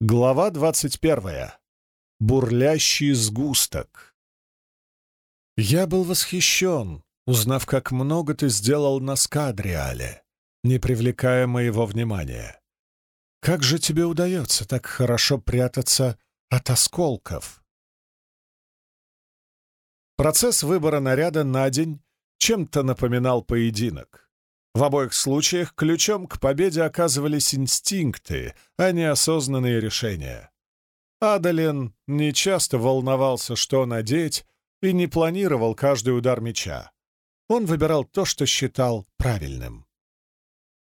Глава двадцать первая. Бурлящий сгусток. Я был восхищен, узнав, как много ты сделал на Скадриале, не привлекая моего внимания. Как же тебе удается так хорошо прятаться от осколков? Процесс выбора наряда на день чем-то напоминал поединок. В обоих случаях ключом к победе оказывались инстинкты, а не осознанные решения. Адалин нечасто волновался, что надеть, и не планировал каждый удар меча. Он выбирал то, что считал правильным.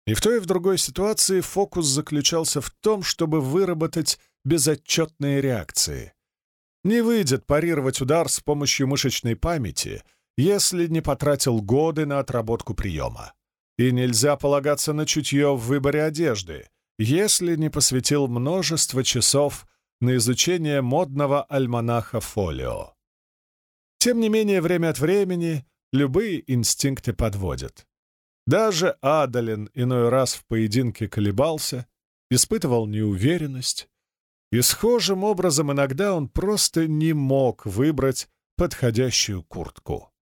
И в той и в другой ситуации фокус заключался в том, чтобы выработать безотчетные реакции. Не выйдет парировать удар с помощью мышечной памяти, если не потратил годы на отработку приема. И нельзя полагаться на чутье в выборе одежды, если не посвятил множество часов на изучение модного альманаха «Фолио». Тем не менее, время от времени любые инстинкты подводят. Даже Адалин иной раз в поединке колебался, испытывал неуверенность, и схожим образом иногда он просто не мог выбрать подходящую куртку.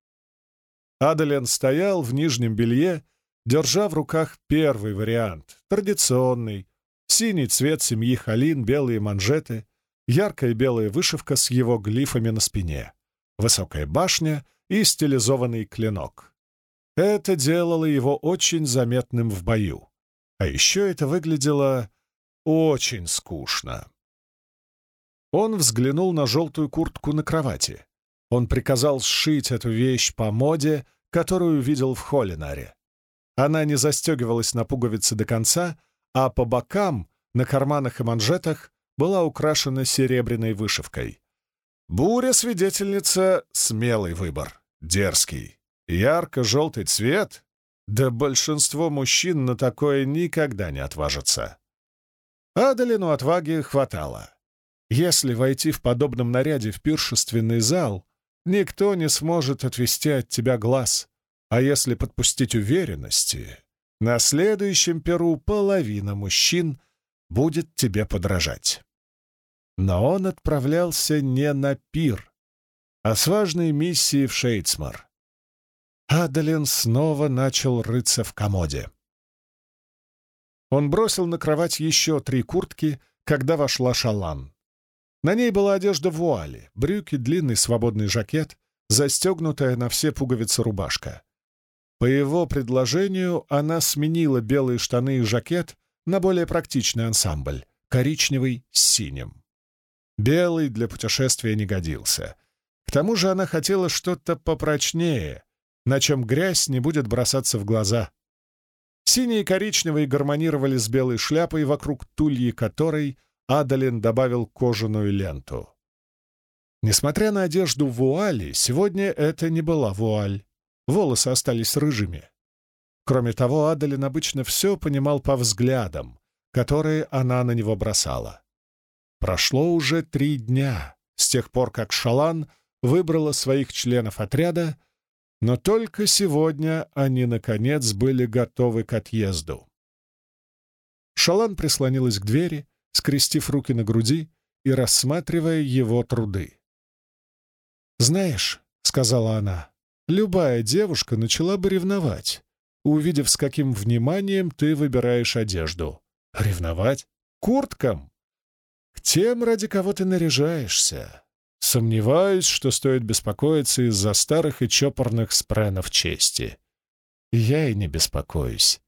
Адалин стоял в нижнем белье, держа в руках первый вариант, традиционный, синий цвет семьи Халин, белые манжеты, яркая белая вышивка с его глифами на спине, высокая башня и стилизованный клинок. Это делало его очень заметным в бою. А еще это выглядело очень скучно. Он взглянул на желтую куртку на кровати. Он приказал сшить эту вещь по моде, которую видел в Холлинаре. Она не застегивалась на пуговицы до конца, а по бокам, на карманах и манжетах, была украшена серебряной вышивкой. Буря-свидетельница — смелый выбор, дерзкий. Ярко-желтый цвет? Да большинство мужчин на такое никогда не отважится. Адалину отваги хватало. Если войти в подобном наряде в пиршественный зал, никто не сможет отвести от тебя глаз, а если подпустить уверенности, на следующем перу половина мужчин будет тебе подражать. Но он отправлялся не на пир, а с важной миссией в Шейцмар. Адалин снова начал рыться в комоде. Он бросил на кровать еще три куртки, когда вошла Шалан. На ней была одежда вуали, брюки, длинный свободный жакет, застегнутая на все пуговицы рубашка. По его предложению она сменила белые штаны и жакет на более практичный ансамбль — коричневый с синим. Белый для путешествия не годился. К тому же она хотела что-то попрочнее, на чем грязь не будет бросаться в глаза. Синий и коричневый гармонировали с белой шляпой, вокруг тульи которой — Адалин добавил кожаную ленту. Несмотря на одежду вуали, сегодня это не была вуаль. Волосы остались рыжими. Кроме того, Адалин обычно все понимал по взглядам, которые она на него бросала. Прошло уже три дня с тех пор, как Шалан выбрала своих членов отряда, но только сегодня они, наконец, были готовы к отъезду. Шалан прислонилась к двери, скрестив руки на груди и рассматривая его труды. «Знаешь», — сказала она, — «любая девушка начала бы ревновать, увидев, с каким вниманием ты выбираешь одежду. Ревновать? Курткам? К тем, ради кого ты наряжаешься. Сомневаюсь, что стоит беспокоиться из-за старых и чопорных спренов чести. Я и не беспокоюсь.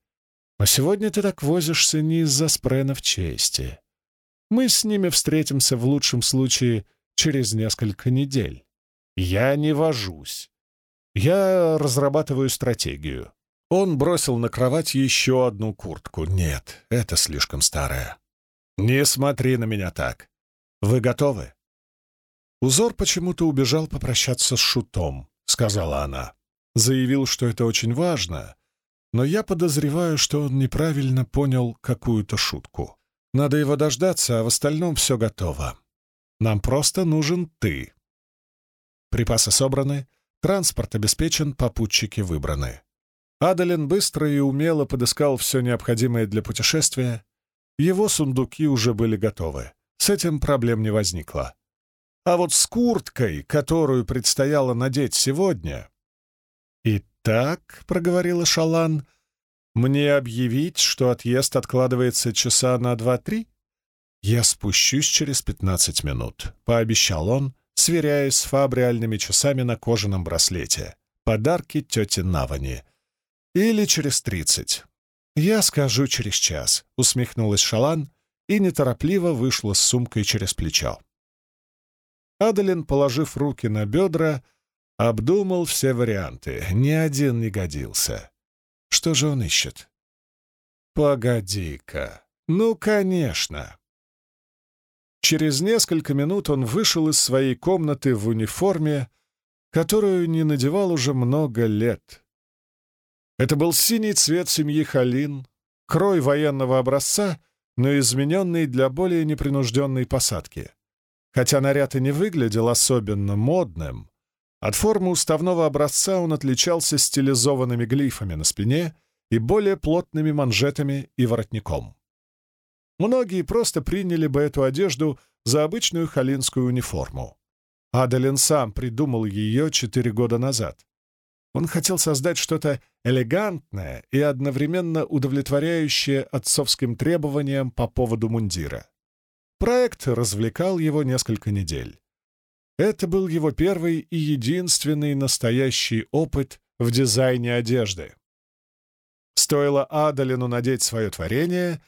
Но сегодня ты так возишься не из-за спренов чести. Мы с ними встретимся в лучшем случае через несколько недель. Я не вожусь. Я разрабатываю стратегию. Он бросил на кровать еще одну куртку. Нет, это слишком старая. Не смотри на меня так. Вы готовы? Узор почему-то убежал попрощаться с шутом, сказала она. Заявил, что это очень важно, но я подозреваю, что он неправильно понял какую-то шутку. Надо его дождаться, а в остальном все готово. Нам просто нужен ты. Припасы собраны, транспорт обеспечен, попутчики выбраны. Адалин быстро и умело подыскал все необходимое для путешествия. Его сундуки уже были готовы. с этим проблем не возникло. А вот с курткой, которую предстояло надеть сегодня... «Итак», — проговорила Шалан, — «мне объявить, что отъезд откладывается часа на два-три?» «Я спущусь через пятнадцать минут», — пообещал он, сверяясь с фабриальными часами на кожаном браслете. Подарки тете Навани. «Или через тридцать». «Я скажу через час», — усмехнулась Шалан и неторопливо вышла с сумкой через плечо. Адалин, положив руки на бедра, обдумал все варианты. Ни один не годился. Что же он ищет? «Погоди-ка. Ну, конечно!» Через несколько минут он вышел из своей комнаты в униформе, которую не надевал уже много лет. Это был синий цвет семьи Халин, крой военного образца, но измененный для более непринужденной посадки. Хотя наряд и не выглядел особенно модным, от формы уставного образца он отличался стилизованными глифами на спине и более плотными манжетами и воротником. Многие просто приняли бы эту одежду за обычную халинскую униформу. Адалин сам придумал ее четыре года назад. Он хотел создать что-то элегантное и одновременно удовлетворяющее отцовским требованиям по поводу мундира. Проект развлекал его несколько недель. Это был его первый и единственный настоящий опыт в дизайне одежды. Стоило Адалину надеть свое творение,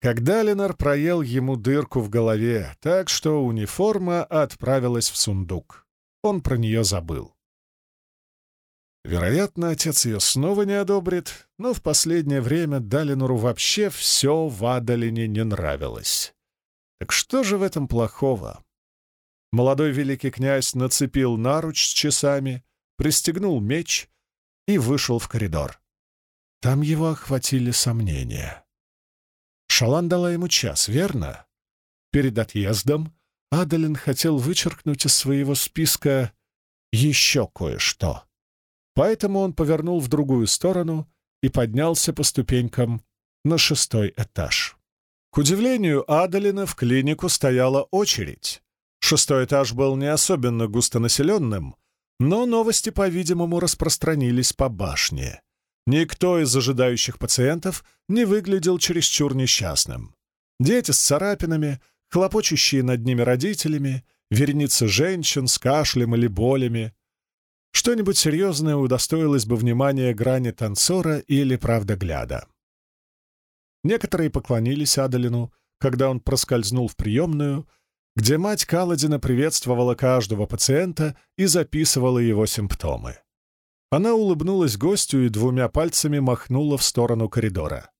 когда Ленар проел ему дырку в голове, так что униформа отправилась в сундук. Он про нее забыл. Вероятно, отец ее снова не одобрит, но в последнее время Далинору вообще все в Адалине не нравилось. Так что же в этом плохого? Молодой великий князь нацепил наруч с часами, пристегнул меч и вышел в коридор. Там его охватили сомнения. Шалан дала ему час, верно? Перед отъездом Адалин хотел вычеркнуть из своего списка еще кое-что. Поэтому он повернул в другую сторону и поднялся по ступенькам на шестой этаж. К удивлению Адалина в клинику стояла очередь. Шестой этаж был не особенно густонаселенным, но новости, по-видимому, распространились по башне. Никто из ожидающих пациентов не выглядел чересчур несчастным. Дети с царапинами, хлопочущие над ними родителями, вереницы женщин с кашлем или болями. Что-нибудь серьезное удостоилось бы внимания грани танцора или правдогляда. Некоторые поклонились Адалину, когда он проскользнул в приемную, где мать Каладина приветствовала каждого пациента и записывала его симптомы. Она улыбнулась гостю и двумя пальцами махнула в сторону коридора.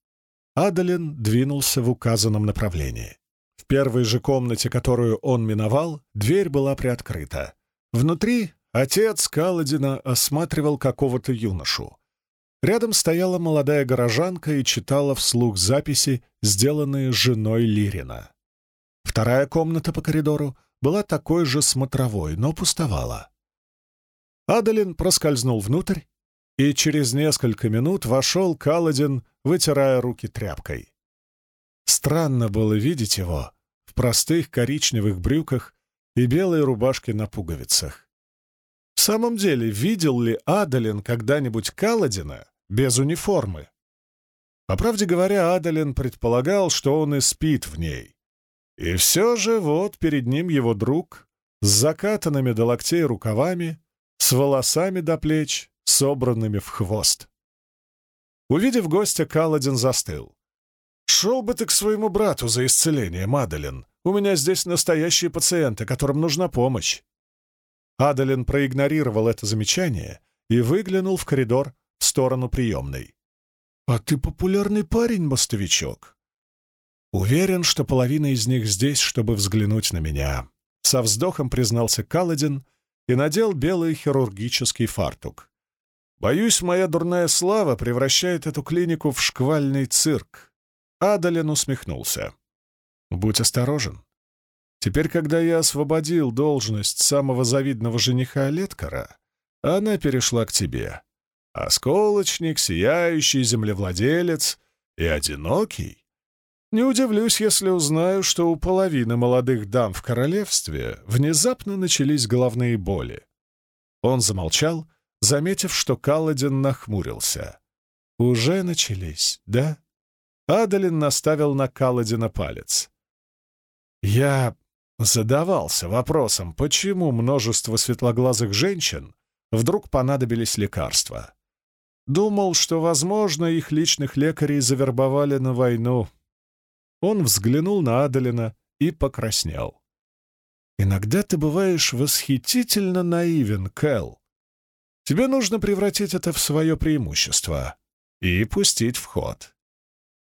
Адалин двинулся в указанном направлении. В первой же комнате, которую он миновал, дверь была приоткрыта. Внутри отец Каладина осматривал какого-то юношу. Рядом стояла молодая горожанка и читала вслух записи, сделанные женой Лирина. Вторая комната по коридору была такой же смотровой, но пустовала. Адалин проскользнул внутрь, и через несколько минут вошел Каладин, вытирая руки тряпкой. Странно было видеть его в простых коричневых брюках и белой рубашке на пуговицах. В самом деле, видел ли Адалин когда-нибудь Каладина без униформы? По правде говоря, Адалин предполагал, что он и спит в ней. И все же вот перед ним его друг с закатанными до локтей рукавами, с волосами до плеч, собранными в хвост. Увидев гостя, Каладин застыл. «Шел бы ты к своему брату за исцеление, Мадалин. У меня здесь настоящие пациенты, которым нужна помощь. Адалин проигнорировал это замечание и выглянул в коридор в сторону приемной. «А ты популярный парень, мостовичок!» «Уверен, что половина из них здесь, чтобы взглянуть на меня», — со вздохом признался Каладин и надел белый хирургический фартук. «Боюсь, моя дурная слава превращает эту клинику в шквальный цирк». Адалин усмехнулся. «Будь осторожен. Теперь, когда я освободил должность самого завидного жениха Леткара, она перешла к тебе. Осколочник, сияющий землевладелец и одинокий. Не удивлюсь, если узнаю, что у половины молодых дам в королевстве внезапно начались головные боли. Он замолчал, заметив, что Каладин нахмурился. «Уже начались, да?» Адалин наставил на Каладина палец. «Я задавался вопросом, почему множество светлоглазых женщин вдруг понадобились лекарства. Думал, что, возможно, их личных лекарей завербовали на войну. Он взглянул на Адалина и покраснел. «Иногда ты бываешь восхитительно наивен, Кэл. Тебе нужно превратить это в свое преимущество и пустить в ход.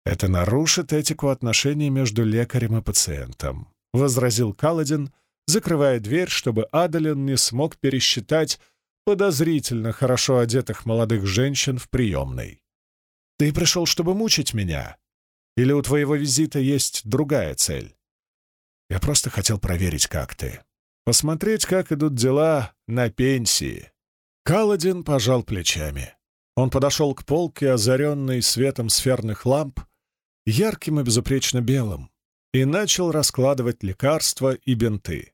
Это нарушит этику отношений между лекарем и пациентом», — возразил Каладин, закрывая дверь, чтобы Адалин не смог пересчитать подозрительно хорошо одетых молодых женщин в приемной. «Ты пришел, чтобы мучить меня? Или у твоего визита есть другая цель?» «Я просто хотел проверить, как ты. Посмотреть, как идут дела на пенсии». Каладин пожал плечами. Он подошел к полке, озаренной светом сферных ламп, ярким и безупречно белым, и начал раскладывать лекарства и бинты.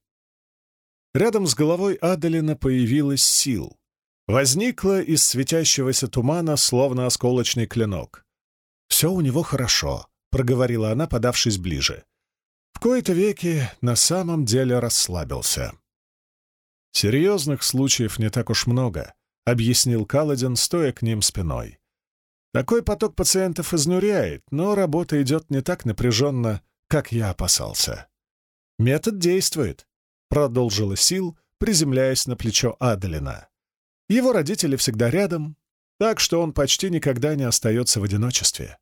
Рядом с головой Аделина появилась сил. Возникла из светящегося тумана, словно осколочный клинок. «Все у него хорошо», — проговорила она, подавшись ближе. В кои-то веки на самом деле расслабился. «Серьезных случаев не так уж много», — объяснил Каладин, стоя к ним спиной. «Такой поток пациентов изнуряет, но работа идет не так напряженно, как я опасался. Метод действует продолжила Сил, приземляясь на плечо Аделина. Его родители всегда рядом, так что он почти никогда не остается в одиночестве.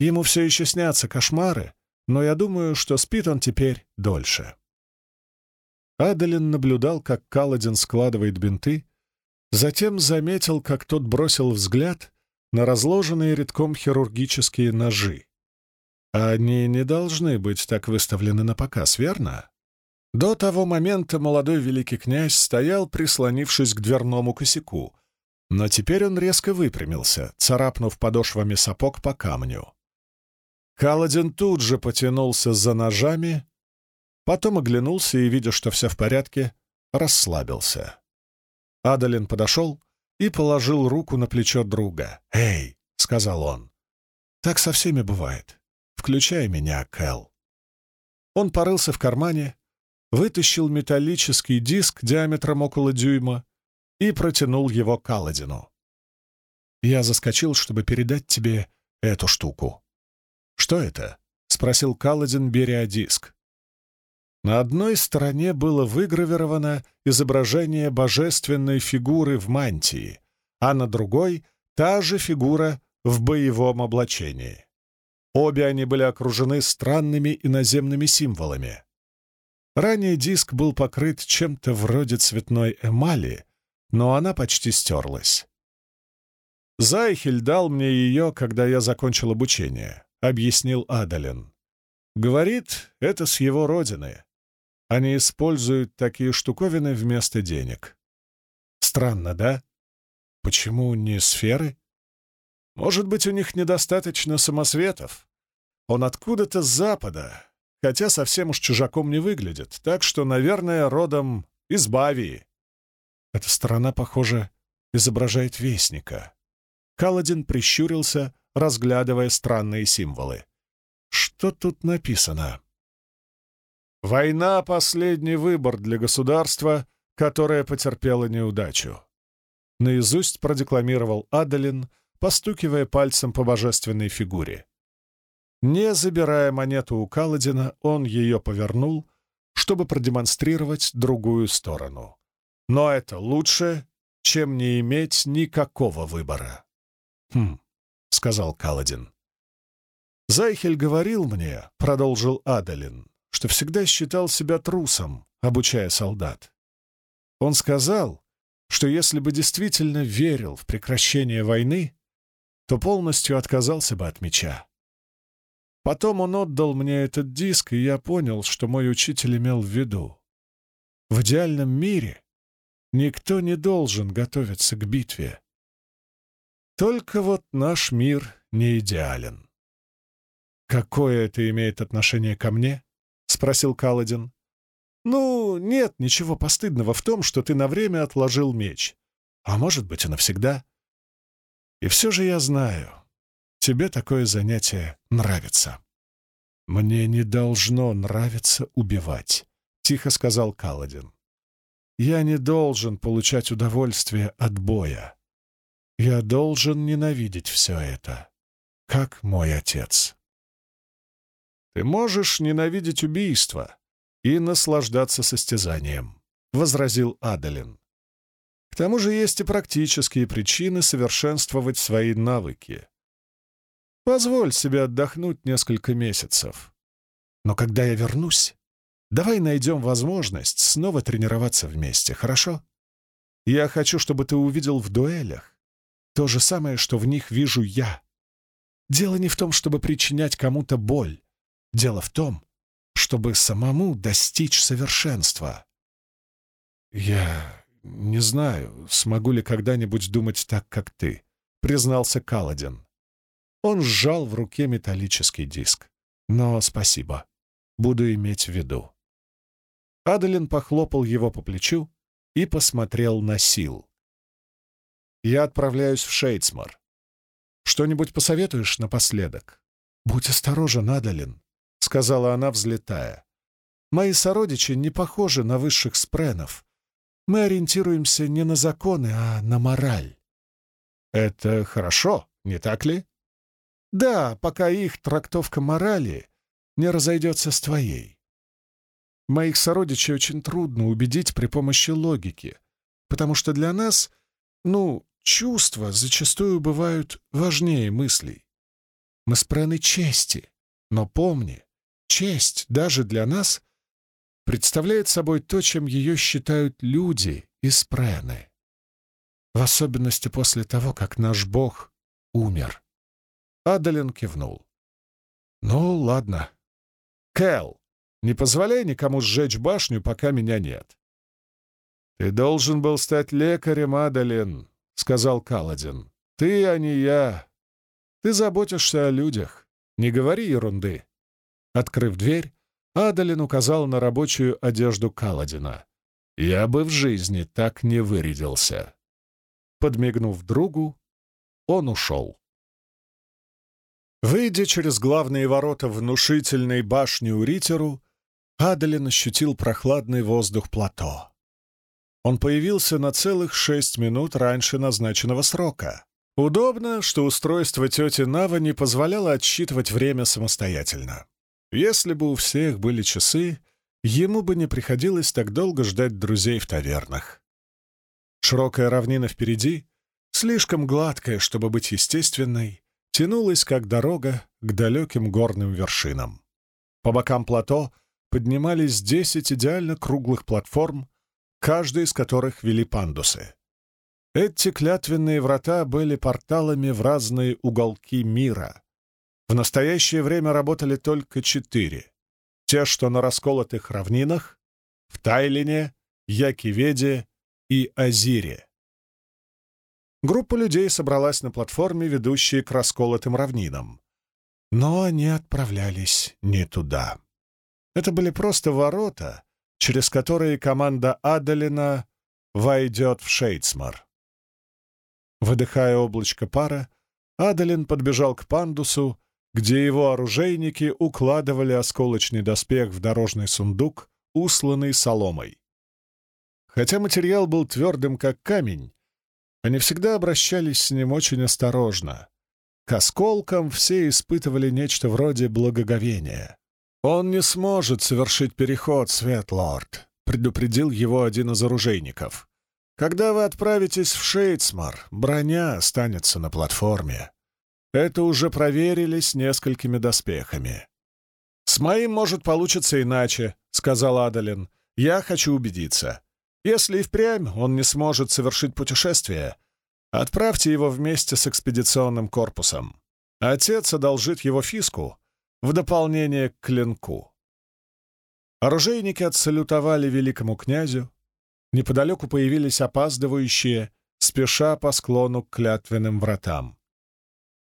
Ему все еще снятся кошмары, но я думаю, что спит он теперь дольше. Аделин наблюдал, как Каладин складывает бинты, затем заметил, как тот бросил взгляд на разложенные редком хирургические ножи. Они не должны быть так выставлены на показ, верно? До того момента молодой великий князь стоял, прислонившись к дверному косяку, но теперь он резко выпрямился, царапнув подошвами сапог по камню. Каладин тут же потянулся за ножами, потом оглянулся и, видя, что все в порядке, расслабился. Адалин подошел и положил руку на плечо друга. «Эй!» — сказал он. «Так со всеми бывает. Включай меня, Кэл». Он порылся в кармане, вытащил металлический диск диаметром около дюйма и протянул его Каладину. «Я заскочил, чтобы передать тебе эту штуку». «Что это?» — спросил Каладин, беря диск. На одной стороне было выгравировано изображение божественной фигуры в мантии, а на другой — та же фигура в боевом облачении. Обе они были окружены странными иноземными символами. Ранее диск был покрыт чем-то вроде цветной эмали, но она почти стерлась. «Зайхель дал мне ее, когда я закончил обучение», — объяснил Адалин. «Говорит, это с его родины. Они используют такие штуковины вместо денег. Странно, да? Почему не сферы? Может быть, у них недостаточно самосветов? Он откуда-то с запада, хотя совсем уж чужаком не выглядит, так что, наверное, родом из Бавии. Эта сторона, похоже, изображает вестника. Каладин прищурился, разглядывая странные символы. Что тут написано? «Война — последний выбор для государства, которое потерпело неудачу», — наизусть продекламировал Адалин, постукивая пальцем по божественной фигуре. Не забирая монету у Каладина, он ее повернул, чтобы продемонстрировать другую сторону. Но это лучше, чем не иметь никакого выбора. «Хм», — сказал Каладин. «Зайхель говорил мне», — продолжил Адалин, что всегда считал себя трусом, обучая солдат. Он сказал, что если бы действительно верил в прекращение войны, то полностью отказался бы от меча. Потом он отдал мне этот диск, и я понял, что мой учитель имел в виду. В идеальном мире никто не должен готовиться к битве. Только вот наш мир не идеален. «Какое это имеет отношение ко мне?» — спросил Каладин. «Ну, нет ничего постыдного в том, что ты на время отложил меч. А может быть, и навсегда. И все же я знаю, тебе такое занятие нравится». «Мне не должно нравиться убивать», — тихо сказал Каладин. «Я не должен получать удовольствие от боя. Я должен ненавидеть все это, как мой отец». «Ты можешь ненавидеть убийство и наслаждаться состязанием», — возразил Адалин. «К тому же есть и практические причины совершенствовать свои навыки. Позволь себе отдохнуть несколько месяцев. Но когда я вернусь, давай найдем возможность снова тренироваться вместе, хорошо? Я хочу, чтобы ты увидел в дуэлях то же самое, что в них вижу я. Дело не в том, чтобы причинять кому-то боль. Дело в том, чтобы самому достичь совершенства. Я не знаю, смогу ли когда-нибудь думать так, как ты, признался Каладин. Он сжал в руке металлический диск. «Но спасибо. Буду иметь в виду». Адалин похлопал его по плечу и посмотрел на Сил. «Я отправляюсь в Шейдсмор. Что-нибудь посоветуешь напоследок?» «Будь осторожен, Адалин», — сказала она, взлетая. «Мои сородичи не похожи на высших спренов. Мы ориентируемся не на законы, а на мораль». «Это хорошо, не так ли?» Да, пока их трактовка морали не разойдется с твоей. Моих сородичей очень трудно убедить при помощи логики, потому что для нас, ну, чувства зачастую бывают важнее мыслей. Мы спрены чести, но помни, честь даже для нас представляет собой то, чем ее считают люди и спрены. В особенности после того, как наш Бог умер. Адалин кивнул. «Ну, ладно. Кэл, не позволяй никому сжечь башню, пока меня нет». «Ты должен был стать лекарем, Адалин», — сказал Каладин. «Ты, а не я. Ты заботишься о людях. Не говори ерунды». Открыв дверь, Адалин указал на рабочую одежду Каладина. «Я бы в жизни так не вырядился». Подмигнув другу, он ушел. Выйдя через главные ворота внушительной башни у Ритеру, Адалин ощутил прохладный воздух плато. Он появился на целых шесть минут раньше назначенного срока. Удобно, что устройство тети Нава не позволяло отсчитывать время самостоятельно. Если бы у всех были часы, ему бы не приходилось так долго ждать друзей в тавернах. Широкая равнина впереди, слишком гладкая, чтобы быть естественной, тянулась как дорога к далеким горным вершинам. По бокам плато поднимались десять идеально круглых платформ, каждая из которых вели пандусы. Эти клятвенные врата были порталами в разные уголки мира. В настоящее время работали только четыре. Те, что на расколотых равнинах, в Тайлине, Якиведе и Азире. Группа людей собралась на платформе, ведущей к расколотым равнинам. Но они отправлялись не туда. Это были просто ворота, через которые команда Адалина войдет в Шейдсмар. Выдыхая облачко пара, Адалин подбежал к пандусу, где его оружейники укладывали осколочный доспех в дорожный сундук, усланный соломой. Хотя материал был твердым, как камень, они всегда обращались с ним очень осторожно. К осколкам все испытывали нечто вроде благоговения. «Он не сможет совершить переход, Светлорд», — предупредил его один из оружейников. «Когда вы отправитесь в Шейдсмар, броня останется на платформе. Это уже проверили с несколькими доспехами». «С моим, может, получиться иначе», — сказал Адалин. «Я хочу убедиться. Если и впрямь он не сможет совершить путешествие, отправьте его вместе с экспедиционным корпусом. Отец одолжит его фиску в дополнение к клинку. Оружейники отсалютовали великому князю. Неподалеку появились опаздывающие, спеша по склону к клятвенным вратам.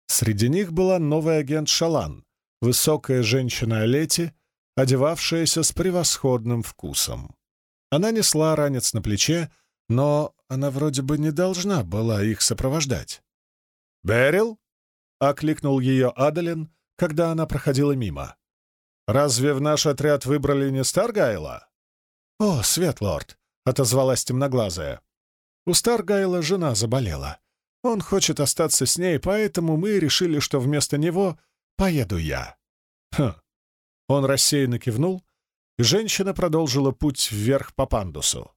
Среди них была новый агент Шалан, высокая женщина Олети, одевавшаяся с превосходным вкусом. Она несла ранец на плече, но она вроде бы не должна была их сопровождать. «Берил?» — окликнул ее Адалин, когда она проходила мимо. «Разве в наш отряд выбрали не Старгайла?» «О, Светлорд!» — отозвалась темноглазая. «У Старгайла жена заболела. Он хочет остаться с ней, поэтому мы решили, что вместо него поеду я». «Хм». Он рассеянно кивнул, и женщина продолжила путь вверх по пандусу.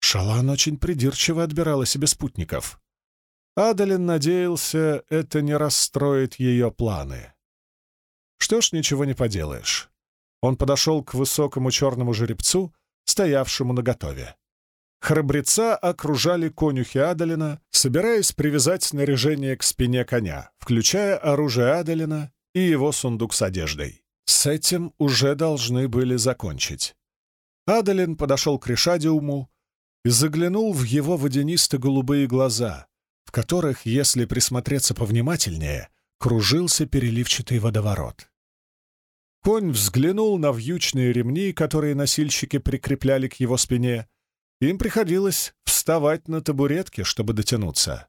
Шалан очень придирчиво отбирала себе спутников. Адалин надеялся, это не расстроит ее планы. Что ж, ничего не поделаешь. Он подошел к высокому черному жеребцу, стоявшему наготове. Храбреца окружали конюхи Адалина, собираясь привязать снаряжение к спине коня, включая оружие Адалина и его сундук с одеждой. С этим уже должны были закончить. Адалин подошел к Решадиуму и заглянул в его водянисто-голубые глаза, в которых, если присмотреться повнимательнее, кружился переливчатый водоворот. Конь взглянул на вьючные ремни, которые носильщики прикрепляли к его спине. Им приходилось вставать на табуретке, чтобы дотянуться.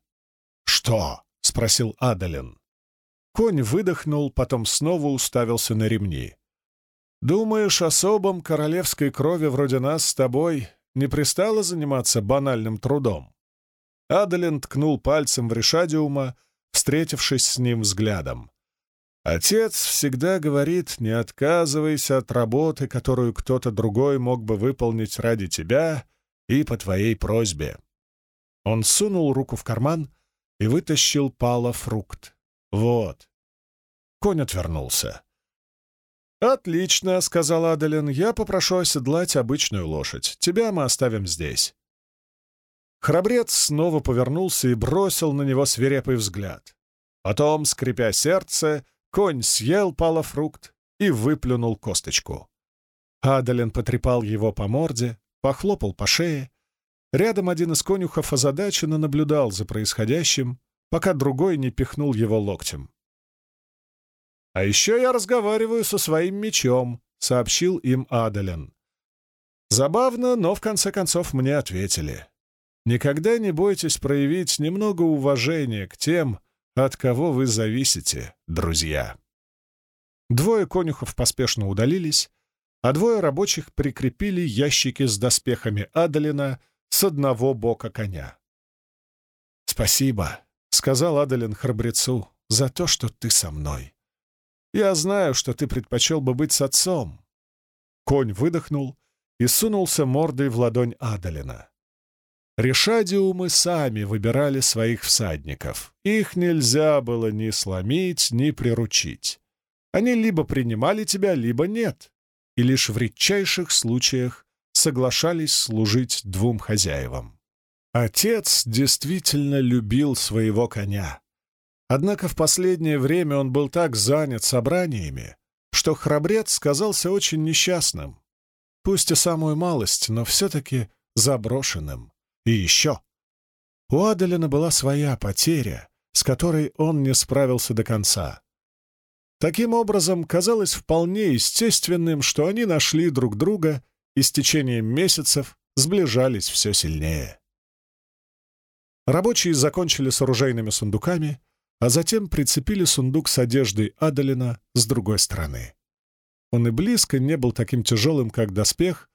«Что?» — спросил Адалин. Конь выдохнул, потом снова уставился на ремни. «Думаешь, особом королевской крови вроде нас с тобой не пристало заниматься банальным трудом?» Адалин ткнул пальцем в Решадиума, встретившись с ним взглядом. Отец всегда говорит, не отказывайся от работы, которую кто-то другой мог бы выполнить ради тебя и по твоей просьбе. Он сунул руку в карман и вытащил пала фрукт. Вот. Конь отвернулся. «Отлично», — сказал Адалин, — «я попрошу оседлать обычную лошадь. Тебя мы оставим здесь». Храбрец снова повернулся и бросил на него свирепый взгляд. Потом, скрипя сердце, Конь съел палофрукт и выплюнул косточку. Адалин потрепал его по морде, похлопал по шее. Рядом один из конюхов озадаченно наблюдал за происходящим, пока другой не пихнул его локтем. «А еще я разговариваю со своим мечом», — сообщил им Адалин. Забавно, но в конце концов мне ответили. Никогда не бойтесь проявить немного уважения к тем, от кого вы зависите, друзья. Двое конюхов поспешно удалились, а двое рабочих прикрепили ящики с доспехами Адалина с одного бока коня. «Спасибо», — сказал Адалин храбрецу, — «за то, что ты со мной. Я знаю, что ты предпочел бы быть с отцом». Конь выдохнул и сунулся мордой в ладонь Адалина. Решадиумы сами выбирали своих всадников. Их нельзя было ни сломить, ни приручить. Они либо принимали тебя, либо нет, и лишь в редчайших случаях соглашались служить двум хозяевам. Отец действительно любил своего коня. Однако в последнее время он был так занят собраниями, что храбрец казался очень несчастным. Пусть и самую малость, но все-таки заброшенным. И еще. У Аделина была своя потеря, с которой он не справился до конца. Таким образом, казалось вполне естественным, что они нашли друг друга и с течением месяцев сближались все сильнее. Рабочие закончили с оружейными сундуками, а затем прицепили сундук с одеждой Адалина с другой стороны. Он и близко не был таким тяжелым, как доспех,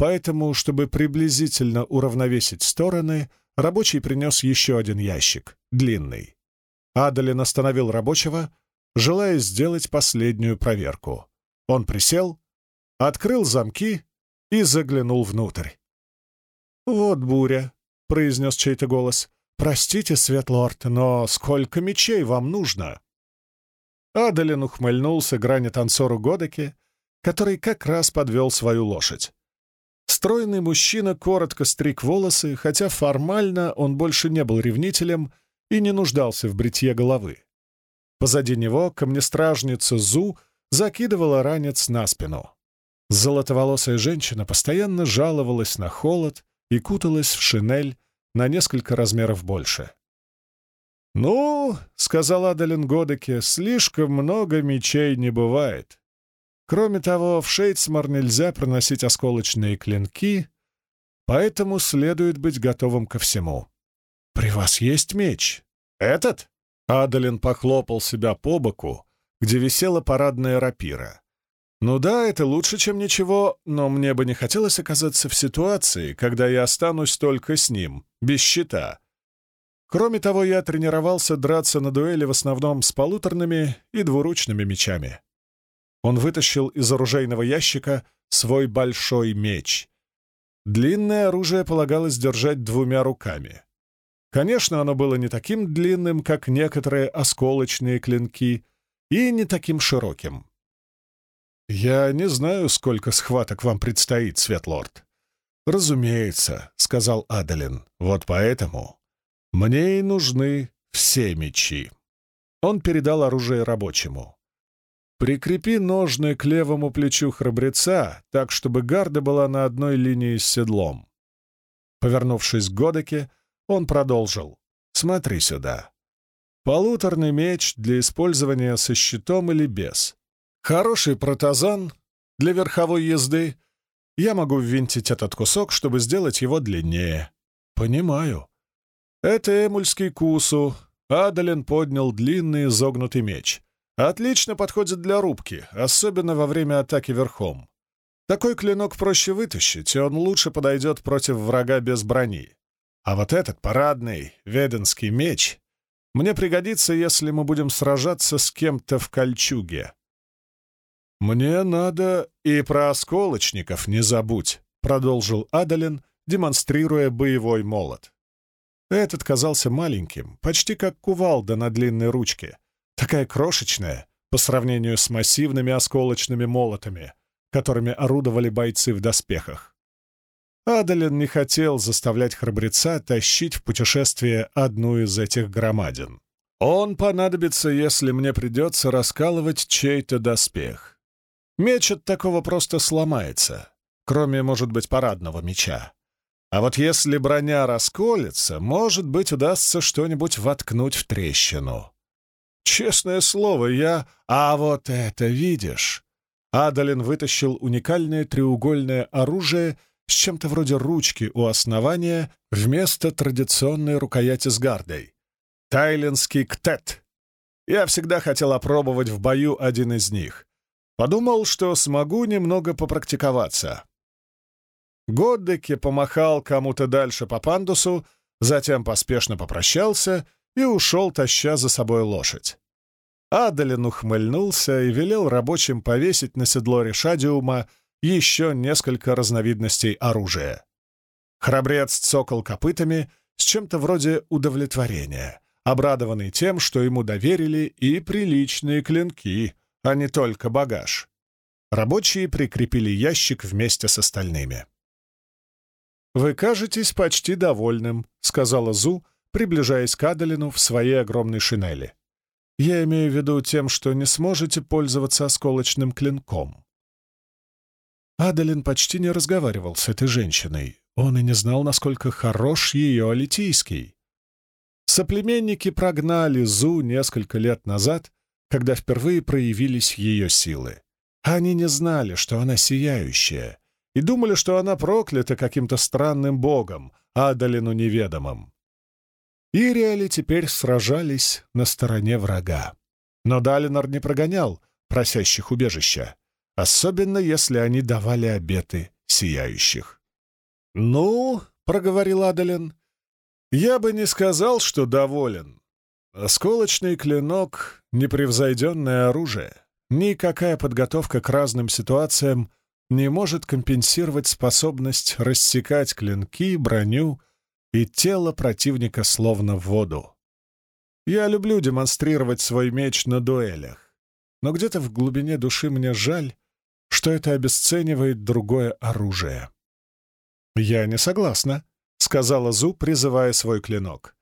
Поэтому, чтобы приблизительно уравновесить стороны, рабочий принес еще один ящик, длинный. Адалин остановил рабочего, желая сделать последнюю проверку. Он присел, открыл замки и заглянул внутрь. «Вот буря», — произнес чей-то голос. «Простите, Светлорд, но сколько мечей вам нужно?» Адалин ухмыльнулся грани танцору Годеке, который как раз подвел свою лошадь. Стройный мужчина коротко стриг волосы, хотя формально он больше не был ревнителем и не нуждался в бритье головы. Позади него камнестражница Зу закидывала ранец на спину. Золотоволосая женщина постоянно жаловалась на холод и куталась в шинель на несколько размеров больше. «Ну, — сказал Адалин Годеке, — слишком много мечей не бывает. Кроме того, в Шейцмар нельзя проносить осколочные клинки, поэтому следует быть готовым ко всему. При вас есть меч? Этот?» Адалин похлопал себя по боку, где висела парадная рапира. «Ну да, это лучше, чем ничего, но мне бы не хотелось оказаться в ситуации, когда я останусь только с ним, без щита. Кроме того, я тренировался драться на дуэли в основном с полуторными и двуручными мечами». Он вытащил из оружейного ящика свой большой меч. Длинное оружие полагалось держать двумя руками. Конечно, оно было не таким длинным, как некоторые осколочные клинки, и не таким широким. «Я не знаю, сколько схваток вам предстоит, Светлорд». «Разумеется», — сказал Адалин, — «вот поэтому мне и нужны все мечи». Он передал оружие рабочему. «Прикрепи ножны к левому плечу храбреца, так, чтобы гарда была на одной линии с седлом». Повернувшись к Годеке, он продолжил. «Смотри сюда. Полуторный меч для использования со щитом или без. Хороший протазан для верховой езды. Я могу ввинтить этот кусок, чтобы сделать его длиннее. Понимаю. Это эмульский кусу. Адален поднял длинный изогнутый меч. Отлично подходит для рубки, особенно во время атаки верхом. Такой клинок проще вытащить, и он лучше подойдет против врага без брони. А вот этот парадный веденский меч мне пригодится, если мы будем сражаться с кем-то в кольчуге. «Мне надо и про осколочников не забудь», — продолжил Адалин, демонстрируя боевой молот. Этот казался маленьким, почти как кувалда на длинной ручке, такая крошечная по сравнению с массивными осколочными молотами, которыми орудовали бойцы в доспехах. Адалин не хотел заставлять храбреца тащить в путешествие одну из этих громадин. Он понадобится, если мне придется раскалывать чей-то доспех. Меч от такого просто сломается, кроме, может быть, парадного меча. А вот если броня расколется, может быть, удастся что-нибудь воткнуть в трещину. Честное слово, я... А вот это видишь? Адалин вытащил уникальное треугольное оружие — с чем-то вроде ручки у основания вместо традиционной рукояти с гардой. Тайлинский ктет. Я всегда хотел опробовать в бою один из них. Подумал, что смогу немного попрактиковаться. Годдеке помахал кому-то дальше по пандусу, затем поспешно попрощался и ушел, таща за собой лошадь. Адалин ухмыльнулся и велел рабочим повесить на седло решадиума еще несколько разновидностей оружия. Храбрец цокал копытами с чем-то вроде удовлетворения, обрадованный тем, что ему доверили и приличные клинки, а не только багаж. Рабочие прикрепили ящик вместе с остальными. «Вы кажетесь почти довольным», — сказала Зу, приближаясь к Адалину в своей огромной шинели. «Я имею в виду тем, что не сможете пользоваться осколочным клинком. Адалин почти не разговаривал с этой женщиной. Он и не знал, насколько хорош ее алитийский. Соплеменники прогнали Зу несколько лет назад, когда впервые проявились ее силы. Они не знали, что она сияющая, и думали, что она проклята каким-то странным богом, Адалину неведомым. Ириали теперь сражались на стороне врага. Но Далинор не прогонял просящих убежища особенно если они давали обеты сияющих. «Ну, — проговорил Адалин, — я бы не сказал, что доволен. Осколочный клинок — непревзойденное оружие. Никакая подготовка к разным ситуациям не может компенсировать способность рассекать клинки, броню и тело противника словно в воду. Я люблю демонстрировать свой меч на дуэлях, но где-то в глубине души мне жаль, что это обесценивает другое оружие. «Я не согласна», — сказала Зу, призывая свой клинок.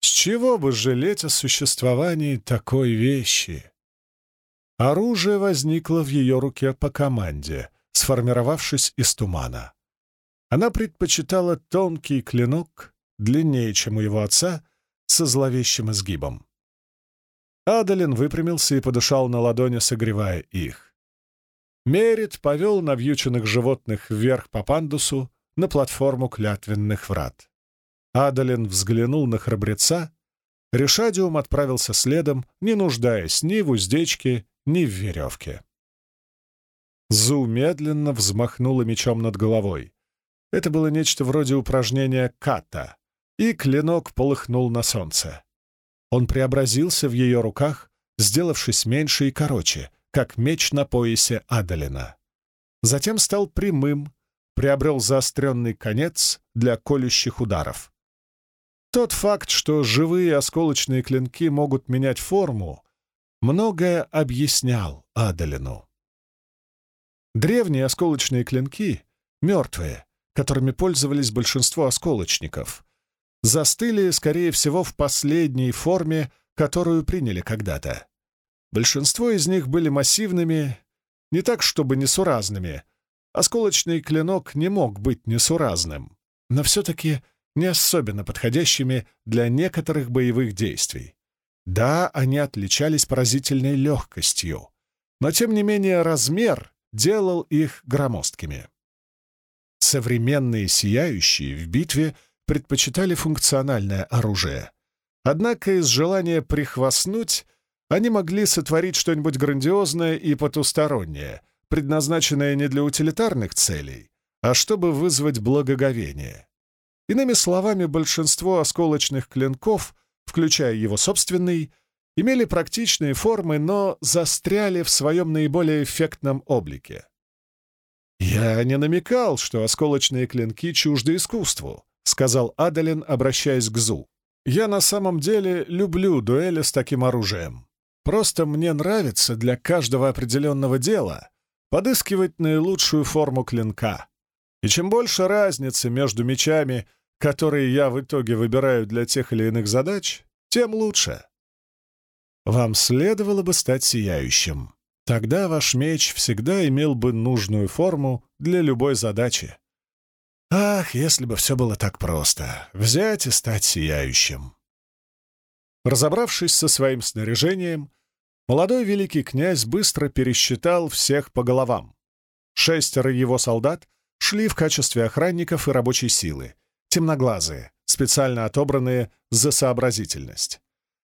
«С чего бы жалеть о существовании такой вещи?» Оружие возникло в ее руке по команде, сформировавшись из тумана. Она предпочитала тонкий клинок, длиннее, чем у его отца, со зловещим изгибом. Адалин выпрямился и подышал на ладони, согревая их. Мерит повел навьюченных животных вверх по пандусу на платформу клятвенных врат. Адалин взглянул на храбреца, Решадиум отправился следом, не нуждаясь ни в уздечке, ни в веревке. Зу медленно взмахнула мечом над головой. Это было нечто вроде упражнения ката, и клинок полыхнул на солнце. Он преобразился в ее руках, сделавшись меньше и короче, как меч на поясе Адалина. Затем стал прямым, приобрел заостренный конец для колющих ударов. Тот факт, что живые осколочные клинки могут менять форму, многое объяснял Адалину. Древние осколочные клинки, мертвые, которыми пользовались большинство осколочников, застыли, скорее всего, в последней форме, которую приняли когда-то. Большинство из них были массивными, не так чтобы несуразными. Осколочный клинок не мог быть несуразным, но все-таки не особенно подходящими для некоторых боевых действий. Да, они отличались поразительной легкостью, но тем не менее размер делал их громоздкими. Современные сияющие в битве предпочитали функциональное оружие. Однако из желания прихвастнуть они могли сотворить что-нибудь грандиозное и потустороннее, предназначенное не для утилитарных целей, а чтобы вызвать благоговение. Иными словами, большинство осколочных клинков, включая его собственный, имели практичные формы, но застряли в своем наиболее эффектном облике. «Я не намекал, что осколочные клинки чужды искусству», — сказал Адалин, обращаясь к Зу. «Я на самом деле люблю дуэли с таким оружием. Просто мне нравится для каждого определенного дела подыскивать наилучшую форму клинка. И чем больше разницы между мечами, которые я в итоге выбираю для тех или иных задач, тем лучше. Вам следовало бы стать сияющим. Тогда ваш меч всегда имел бы нужную форму для любой задачи. Ах, если бы все было так просто — взять и стать сияющим. Разобравшись со своим снаряжением, молодой великий князь быстро пересчитал всех по головам. Шестеро его солдат шли в качестве охранников и рабочей силы, темноглазые, специально отобранные за сообразительность.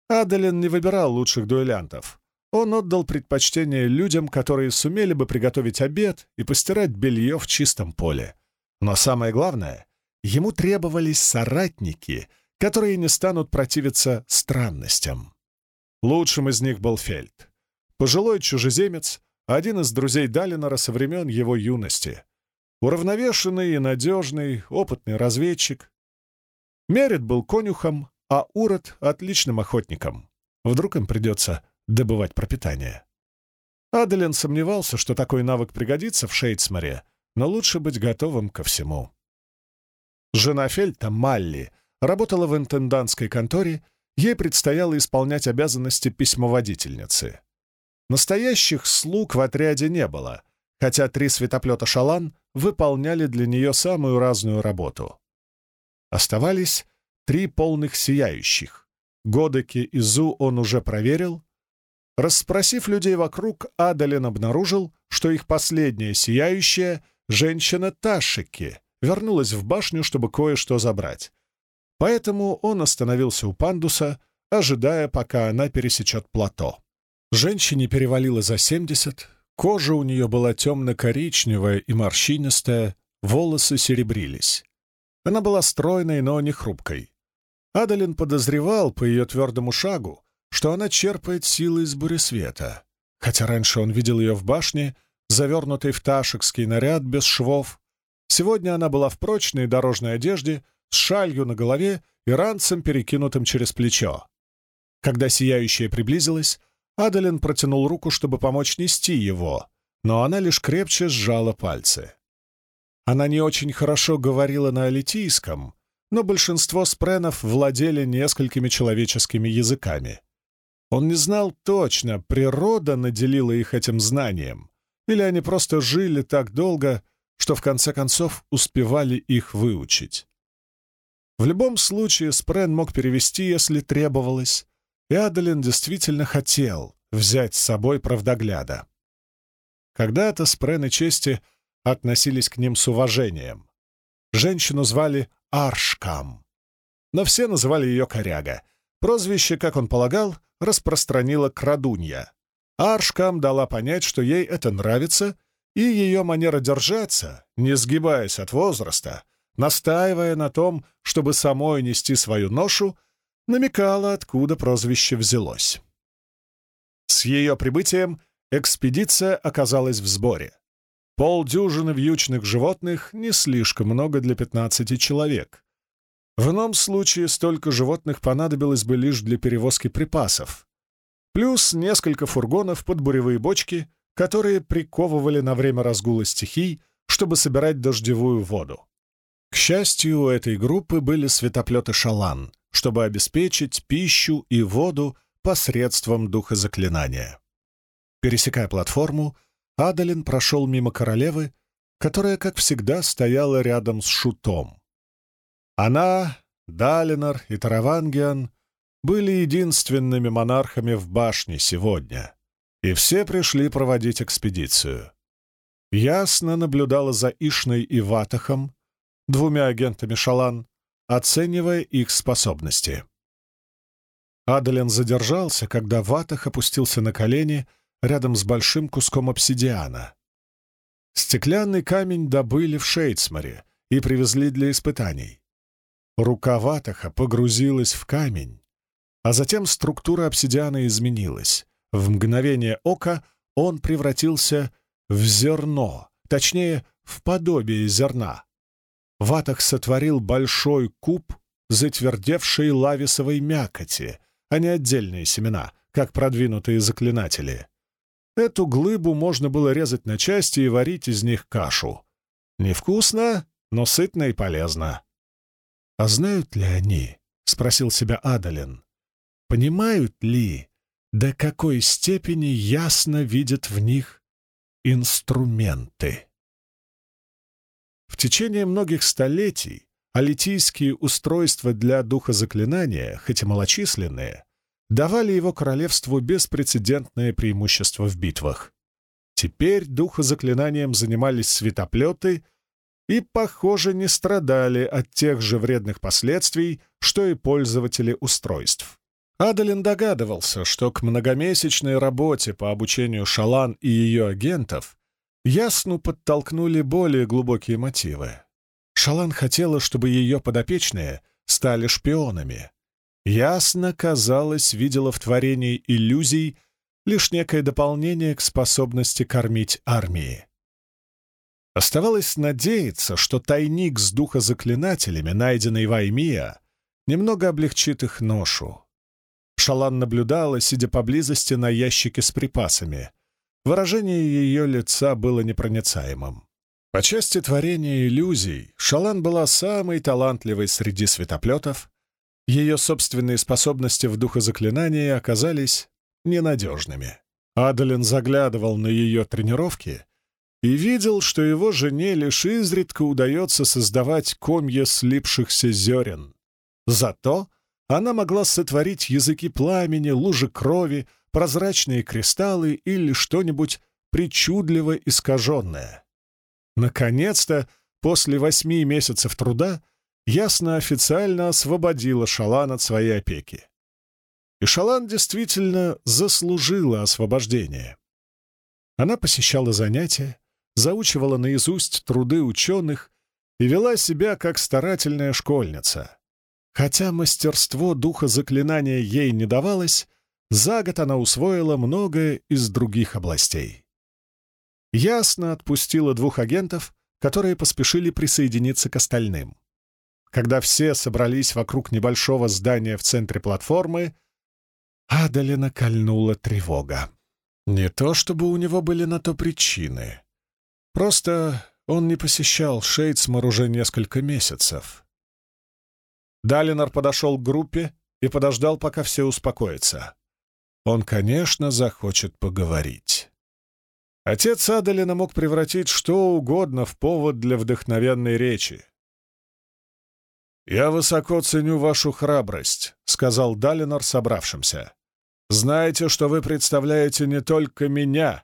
Адалин не выбирал лучших дуэлянтов. Он отдал предпочтение людям, которые сумели бы приготовить обед и постирать белье в чистом поле. Но самое главное, ему требовались соратники, которые не станут противиться странностям. Лучшим из них был Фельд. Пожилой чужеземец, один из друзей Далинора со времен его юности. Уравновешенный и надежный, опытный разведчик. Мерит был конюхом, а Урод — отличным охотником. Вдруг им придется добывать пропитание. Аделин сомневался, что такой навык пригодится в Шейдсморе, но лучше быть готовым ко всему. Жена Фельта, Малли, работала в интендантской конторе, ей предстояло исполнять обязанности письмоводительницы. Настоящих слуг в отряде не было, хотя три светоплета «Шалан» выполняли для нее самую разную работу. Оставались три полных сияющих. Годеки и Зу он уже проверил. Расспросив людей вокруг, Адалин обнаружил, что их последняя сияющая — женщина Ташики, вернулась в башню, чтобы кое-что забрать. Поэтому он остановился у пандуса, ожидая, пока она пересечет плато. Женщине перевалило за семьдесят, Кожа у нее была темно-коричневая и морщинистая, волосы серебрились. Она была стройной, но не хрупкой. Адалин подозревал по ее твердому шагу, что она черпает силы из буресвета, хотя раньше он видел ее в башне, завернутой в ташекский наряд без швов. Сегодня она была в прочной дорожной одежде, с шалью на голове и ранцем, перекинутым через плечо. Когда сияющая приблизилась, Адалин протянул руку, чтобы помочь нести его, но она лишь крепче сжала пальцы. Она не очень хорошо говорила на алитийском, но большинство спренов владели несколькими человеческими языками. Он не знал точно, природа наделила их этим знанием, или они просто жили так долго, что в конце концов успевали их выучить. В любом случае Спрен мог перевести, если требовалось, и Адалин действительно хотел взять с собой правдогляда. Когда-то Спрен и Чести относились к ним с уважением. Женщину звали Аршкам, но все называли ее Коряга. Прозвище, как он полагал, распространила крадунья. Аршкам дала понять, что ей это нравится, и ее манера держаться, не сгибаясь от возраста, настаивая на том, чтобы самой нести свою ношу, намекала, откуда прозвище взялось. С ее прибытием экспедиция оказалась в сборе. Полдюжины вьючных животных — не слишком много для 15 человек. В ином случае столько животных понадобилось бы лишь для перевозки припасов. Плюс несколько фургонов под буревые бочки, которые приковывали на время разгула стихий, чтобы собирать дождевую воду. К счастью, у этой группы были светоплеты «Шалан», чтобы обеспечить пищу и воду посредством духозаклинания. Пересекая платформу, Адалин прошел мимо королевы, которая, как всегда, стояла рядом с Шутом. Она, Далинор и Таравангиан были единственными монархами в башне сегодня, и все пришли проводить экспедицию. Ясно наблюдала за Ишной и Ватахом, двумя агентами Шалан, оценивая их способности. Адален задержался, когда Ватах опустился на колени рядом с большим куском обсидиана. Стеклянный камень добыли в Шейцмаре и привезли для испытаний. Рука Ватаха погрузилась в камень, а затем структура обсидиана изменилась. В мгновение ока он превратился в зерно, точнее, в подобие зерна, Ватах сотворил большой куб затвердевшей лависовой мякоти, а не отдельные семена, как продвинутые заклинатели. Эту глыбу можно было резать на части и варить из них кашу. Невкусно, но сытно и полезно. «А знают ли они?» — спросил себя Адалин. «Понимают ли, до какой степени ясно видят в них инструменты?» В течение многих столетий алитийские устройства для духозаклинания, хоть и малочисленные, давали его королевству беспрецедентное преимущество в битвах. Теперь духозаклинанием занимались светоплеты и, похоже, не страдали от тех же вредных последствий, что и пользователи устройств. Адалин догадывался, что к многомесячной работе по обучению Шалан и ее агентов Ясну подтолкнули более глубокие мотивы. Шалан хотела, чтобы ее подопечные стали шпионами. Ясно, казалось, видела в творении иллюзий лишь некое дополнение к способности кормить армии. Оставалось надеяться, что тайник с духозаклинателями, найденный в Аймия, немного облегчит их ношу. Шалан наблюдала, сидя поблизости на ящике с припасами, Выражение ее лица было непроницаемым. По части творения иллюзий Шалан была самой талантливой среди светоплетов, ее собственные способности в духозаклинании оказались ненадежными. Адалин заглядывал на ее тренировки и видел, что его жене лишь изредка удается создавать комья слипшихся зерен. Зато она могла сотворить языки пламени, лужи крови, прозрачные кристаллы или что-нибудь причудливо искаженное. Наконец-то, после восьми месяцев труда, Ясно официально освободила Шалан от своей опеки. И Шалан действительно заслужила освобождение. Она посещала занятия, заучивала наизусть труды ученых и вела себя как старательная школьница. Хотя мастерство духа заклинания ей не давалось, за год она усвоила многое из других областей. Ясно отпустила двух агентов, которые поспешили присоединиться к остальным. Когда все собрались вокруг небольшого здания в центре платформы, Адалина кольнула тревога. Не то чтобы у него были на то причины. Просто он не посещал Шейдсмор уже несколько месяцев. Далинор подошел к группе и подождал, пока все успокоятся он, конечно, захочет поговорить. Отец Адалина мог превратить что угодно в повод для вдохновенной речи. «Я высоко ценю вашу храбрость», — сказал Далинор собравшимся. «Знаете, что вы представляете не только меня,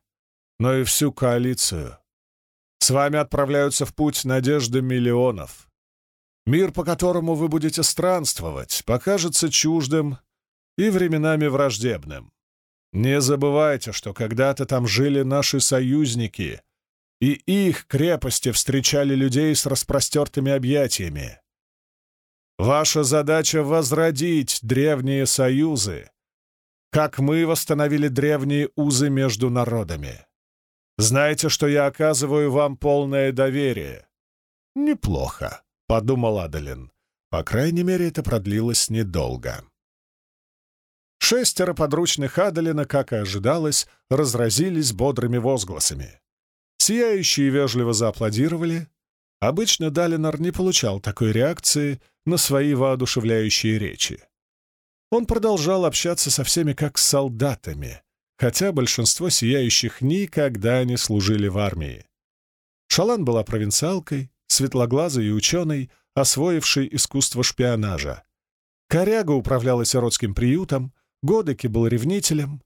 но и всю коалицию. С вами отправляются в путь надежды миллионов. Мир, по которому вы будете странствовать, покажется чуждым и временами враждебным. Не забывайте, что когда-то там жили наши союзники, и их крепости встречали людей с распростертыми объятиями. Ваша задача — возродить древние союзы, как мы восстановили древние узы между народами. Знаете, что я оказываю вам полное доверие. Неплохо, — подумал Адалин. По крайней мере, это продлилось недолго. Шестеро подручных Адалина, как и ожидалось, разразились бодрыми возгласами. Сияющие вежливо зааплодировали. Обычно Далинор не получал такой реакции на свои воодушевляющие речи. Он продолжал общаться со всеми как с солдатами, хотя большинство сияющих никогда не служили в армии. Шалан была провинциалкой, светлоглазой и ученой, освоившей искусство шпионажа. Коряга управляла сиротским приютом, Годеки был ревнителем.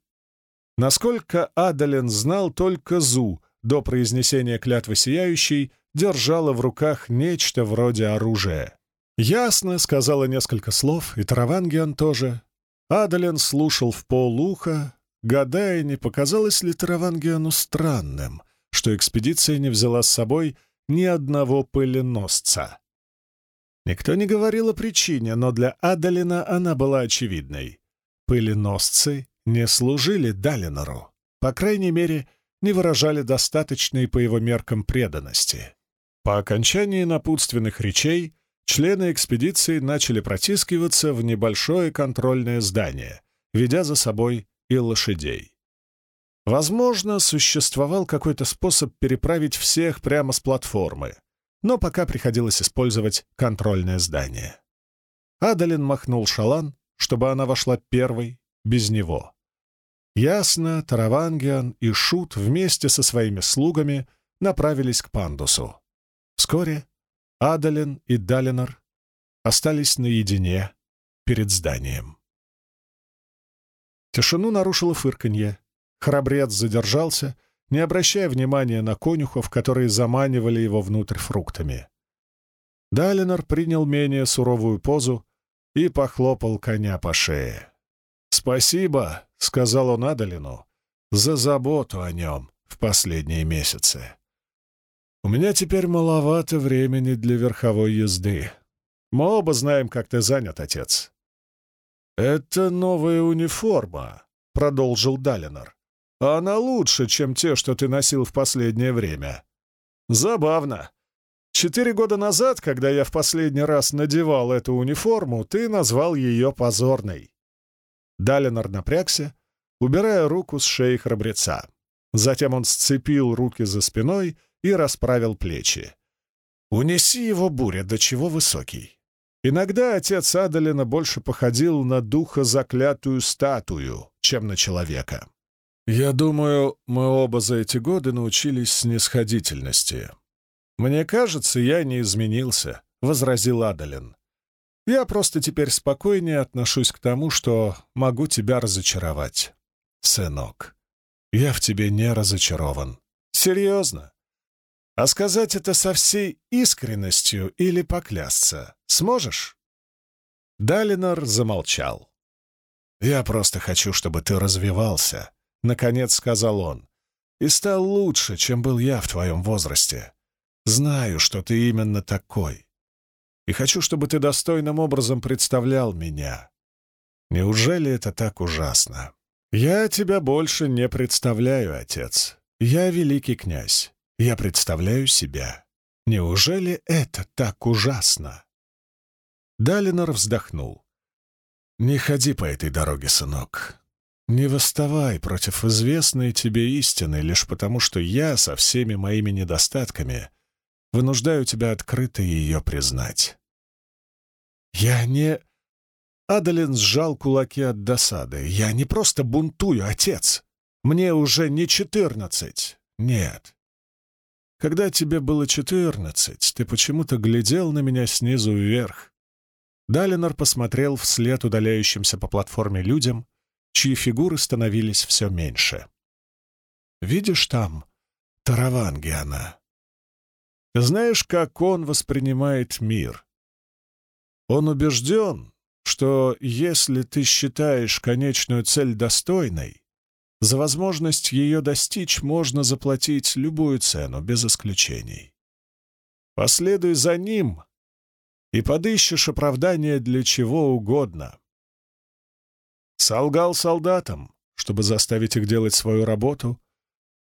Насколько Адален знал, только Зу до произнесения клятвы сияющей держала в руках нечто вроде оружия. «Ясно», — сказала несколько слов, и Таравангиан тоже. Адален слушал в полуха, гадая, не показалось ли Таравангиану странным, что экспедиция не взяла с собой ни одного пыленосца. Никто не говорил о причине, но для Адалина она была очевидной. Пыленосцы не служили Далинору, по крайней мере, не выражали достаточной по его меркам преданности. По окончании напутственных речей члены экспедиции начали протискиваться в небольшое контрольное здание, ведя за собой и лошадей. Возможно, существовал какой-то способ переправить всех прямо с платформы, но пока приходилось использовать контрольное здание. Адалин махнул шалан, чтобы она вошла первой, без него. Ясно, Таравангиан и Шут вместе со своими слугами направились к пандусу. Вскоре Адалин и Далинор остались наедине перед зданием. Тишину нарушило фырканье. Храбрец задержался, не обращая внимания на конюхов, которые заманивали его внутрь фруктами. Далинор принял менее суровую позу и похлопал коня по шее. «Спасибо», — сказал он Адалину, — «за заботу о нем в последние месяцы. У меня теперь маловато времени для верховой езды. Мы оба знаем, как ты занят, отец». «Это новая униформа», — продолжил Далинор. «Она лучше, чем те, что ты носил в последнее время». «Забавно. Четыре года назад, когда я в последний раз надевал эту униформу, ты назвал ее позорной». Далинор напрягся, убирая руку с шеи храбреца. Затем он сцепил руки за спиной и расправил плечи. «Унеси его, буря, до чего высокий!» Иногда отец Адалина больше походил на духа заклятую статую, чем на человека. Я думаю, мы оба за эти годы научились снисходительности. Мне кажется, я не изменился, — возразил Адалин. Я просто теперь спокойнее отношусь к тому, что могу тебя разочаровать. Сынок, я в тебе не разочарован. Серьезно. А сказать это со всей искренностью или поклясться сможешь?» Далинор замолчал. «Я просто хочу, чтобы ты развивался», — наконец сказал он, — «и стал лучше, чем был я в твоем возрасте. Знаю, что ты именно такой. И хочу, чтобы ты достойным образом представлял меня. Неужели это так ужасно? Я тебя больше не представляю, отец. Я великий князь. Я представляю себя. Неужели это так ужасно?» Далинор вздохнул. «Не ходи по этой дороге, сынок. Не восставай против известной тебе истины лишь потому, что я со всеми моими недостатками вынуждаю тебя открыто ее признать». «Я не...» Адалин сжал кулаки от досады. «Я не просто бунтую, отец. Мне уже не четырнадцать. Нет. Когда тебе было четырнадцать, ты почему-то глядел на меня снизу вверх. Далинор посмотрел вслед удаляющимся по платформе людям, чьи фигуры становились все меньше. «Видишь там Таравангиана? Знаешь, как он воспринимает мир? Он убежден, что если ты считаешь конечную цель достойной, за возможность ее достичь можно заплатить любую цену, без исключений. Последуй за ним и подыщешь оправдание для чего угодно. Солгал солдатам, чтобы заставить их делать свою работу,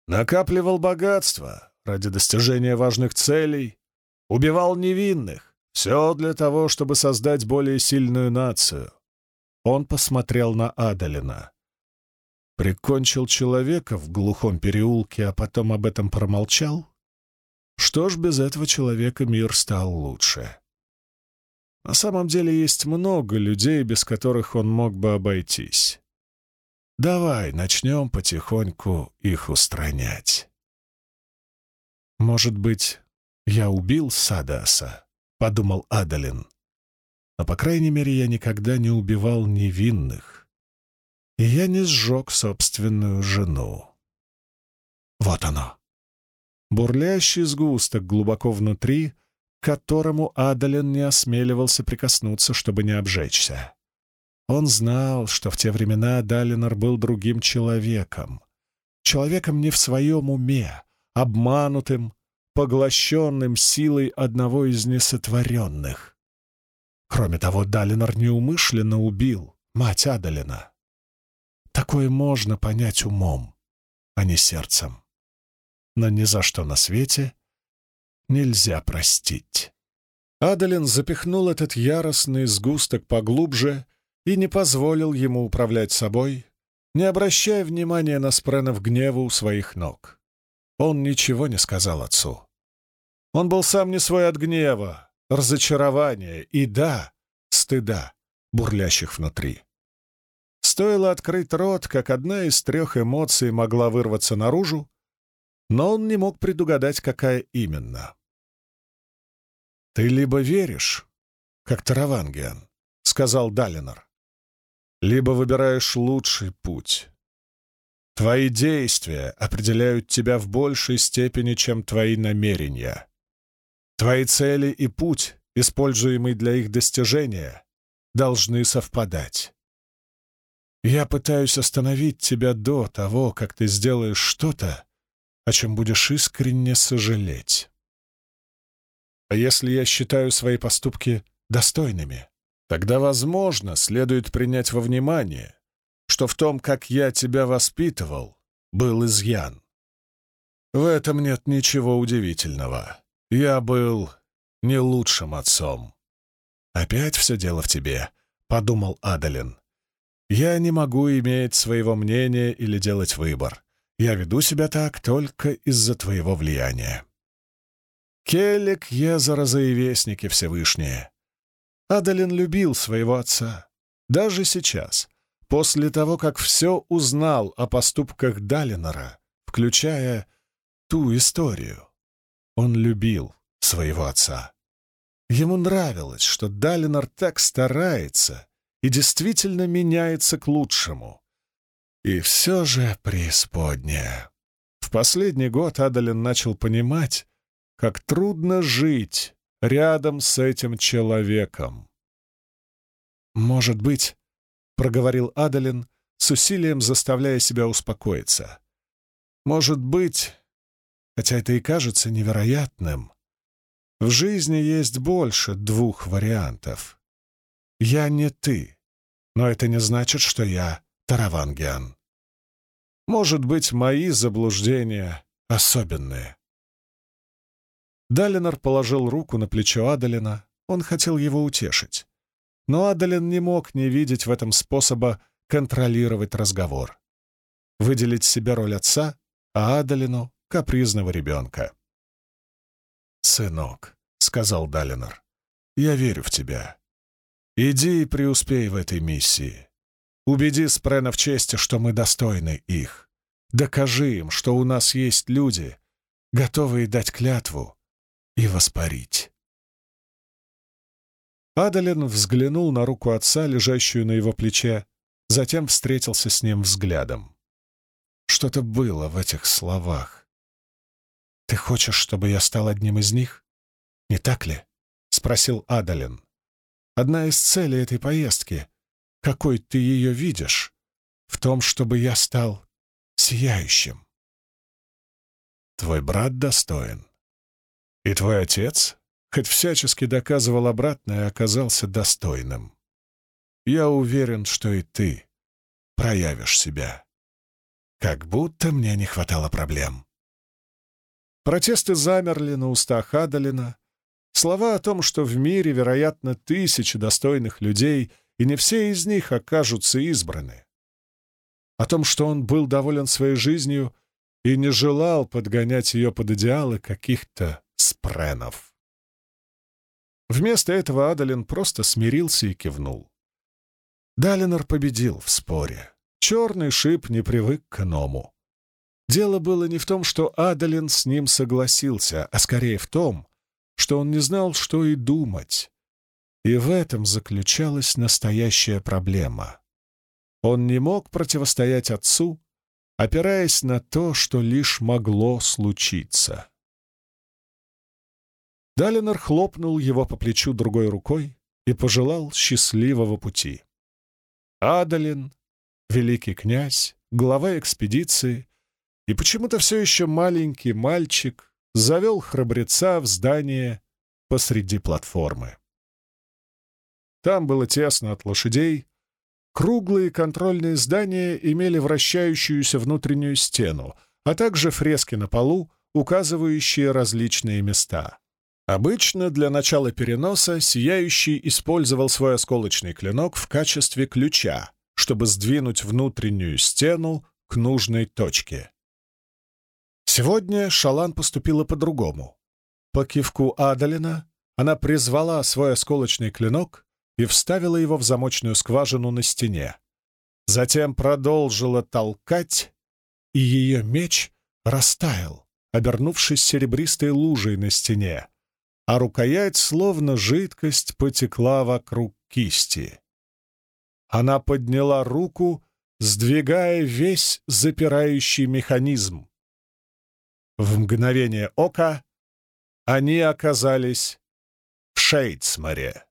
накапливал богатство ради достижения важных целей, убивал невинных, все для того, чтобы создать более сильную нацию. Он посмотрел на Адалина. Прикончил человека в глухом переулке, а потом об этом промолчал? Что ж, без этого человека мир стал лучше. На самом деле есть много людей, без которых он мог бы обойтись. Давай начнем потихоньку их устранять. Может быть, я убил Садаса, подумал Адалин. Но, по крайней мере, я никогда не убивал невинных. И я не сжег собственную жену. Вот оно. Бурлящий сгусток глубоко внутри — к которому Адален не осмеливался прикоснуться, чтобы не обжечься. Он знал, что в те времена Далинор был другим человеком. Человеком не в своем уме, обманутым, поглощенным силой одного из несотворенных. Кроме того, Далинор неумышленно убил мать Адалина. Такое можно понять умом, а не сердцем. Но ни за что на свете нельзя простить. Адалин запихнул этот яростный сгусток поглубже и не позволил ему управлять собой, не обращая внимания на спренов гнева у своих ног. Он ничего не сказал отцу. Он был сам не свой от гнева, разочарования и, да, стыда, бурлящих внутри. Стоило открыть рот, как одна из трех эмоций могла вырваться наружу, но он не мог предугадать, какая именно. «Ты либо веришь, как Таравангиан», — сказал Далинор, — «либо выбираешь лучший путь. Твои действия определяют тебя в большей степени, чем твои намерения. Твои цели и путь, используемый для их достижения, должны совпадать. Я пытаюсь остановить тебя до того, как ты сделаешь что-то, о чем будешь искренне сожалеть. А если я считаю свои поступки достойными, тогда, возможно, следует принять во внимание, что в том, как я тебя воспитывал, был изъян. В этом нет ничего удивительного. Я был не лучшим отцом. «Опять все дело в тебе», — подумал Адалин. «Я не могу иметь своего мнения или делать выбор. Я веду себя так только из-за твоего влияния». Келлик, Езараза и Вестники Всевышние. Адалин любил своего отца. Даже сейчас, после того, как все узнал о поступках Далинора, включая ту историю, он любил своего отца. Ему нравилось, что Далинор так старается и действительно меняется к лучшему. И все же преисподняя. В последний год Адалин начал понимать, как трудно жить рядом с этим человеком. «Может быть», — проговорил Адалин, с усилием заставляя себя успокоиться, «может быть, хотя это и кажется невероятным, в жизни есть больше двух вариантов. Я не ты, но это не значит, что я Таравангиан. Может быть, мои заблуждения особенные. Далинор положил руку на плечо Адалина. Он хотел его утешить. Но Адалин не мог не видеть в этом способа контролировать разговор. Выделить себе роль отца, а Адалину — капризного ребенка. «Сынок», — сказал Далинор, — «я верю в тебя. Иди и преуспей в этой миссии. Убеди Спрена в чести, что мы достойны их. Докажи им, что у нас есть люди, готовые дать клятву, и воспарить. Адалин взглянул на руку отца, лежащую на его плече, затем встретился с ним взглядом. Что-то было в этих словах. «Ты хочешь, чтобы я стал одним из них? Не так ли?» — спросил Адалин. «Одна из целей этой поездки, какой ты ее видишь, в том, чтобы я стал сияющим. Твой брат достоин. И твой отец, хоть всячески доказывал обратное, оказался достойным. Я уверен, что и ты проявишь себя. Как будто мне не хватало проблем. Протесты замерли на устах Адалина. Слова о том, что в мире, вероятно, тысячи достойных людей, и не все из них окажутся избраны. О том, что он был доволен своей жизнью и не желал подгонять ее под идеалы каких-то спренов. Вместо этого Адалин просто смирился и кивнул. Далинор победил в споре. Черный шип не привык к иному. Дело было не в том, что Адалин с ним согласился, а скорее в том, что он не знал, что и думать. И в этом заключалась настоящая проблема. Он не мог противостоять отцу, опираясь на то, что лишь могло случиться. Далинор хлопнул его по плечу другой рукой и пожелал счастливого пути. Адалин, великий князь, глава экспедиции и почему-то все еще маленький мальчик завел храбреца в здание посреди платформы. Там было тесно от лошадей, круглые контрольные здания имели вращающуюся внутреннюю стену, а также фрески на полу, указывающие различные места. Обычно для начала переноса Сияющий использовал свой осколочный клинок в качестве ключа, чтобы сдвинуть внутреннюю стену к нужной точке. Сегодня Шалан поступила по-другому. По кивку Адалина она призвала свой осколочный клинок и вставила его в замочную скважину на стене. Затем продолжила толкать, и ее меч растаял, обернувшись серебристой лужей на стене, а рукоять, словно жидкость, потекла вокруг кисти. Она подняла руку, сдвигая весь запирающий механизм. В мгновение ока они оказались в Шейдсморе.